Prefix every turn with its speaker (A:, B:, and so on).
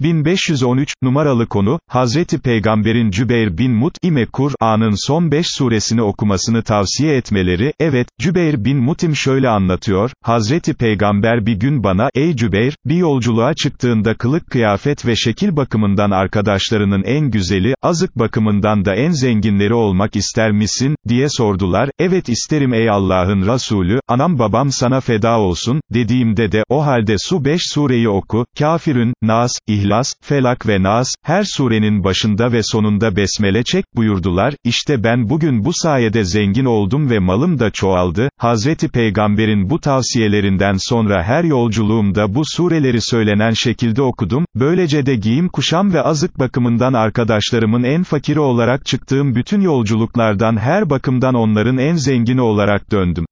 A: 1513, numaralı konu, Hazreti Peygamberin Cübeyr bin Mut'ime Kur'an'ın son 5 suresini okumasını tavsiye etmeleri, evet, Cübeyr bin Mut'im şöyle anlatıyor, Hazreti Peygamber bir gün bana, ey Cübeyr, bir yolculuğa çıktığında kılık kıyafet ve şekil bakımından arkadaşlarının en güzeli, azık bakımından da en zenginleri olmak ister misin, diye sordular, evet isterim ey Allah'ın Resulü, anam babam sana feda olsun, dediğimde de, o halde su 5 sureyi oku, kafirün, Nas, İhlas, Felak ve Nas, her surenin başında ve sonunda besmele çek, buyurdular, işte ben bugün bu sayede zengin oldum ve malım da çoğaldı, Hazreti Peygamber'in bu tavsiyelerinden sonra her yolculuğumda bu sureleri söylenen şekilde okudum, böylece de giyim kuşam ve azık bakımından arkadaşlarımın en fakiri olarak çıktığım bütün yolculuklardan her bakımdan onların en zengini olarak döndüm.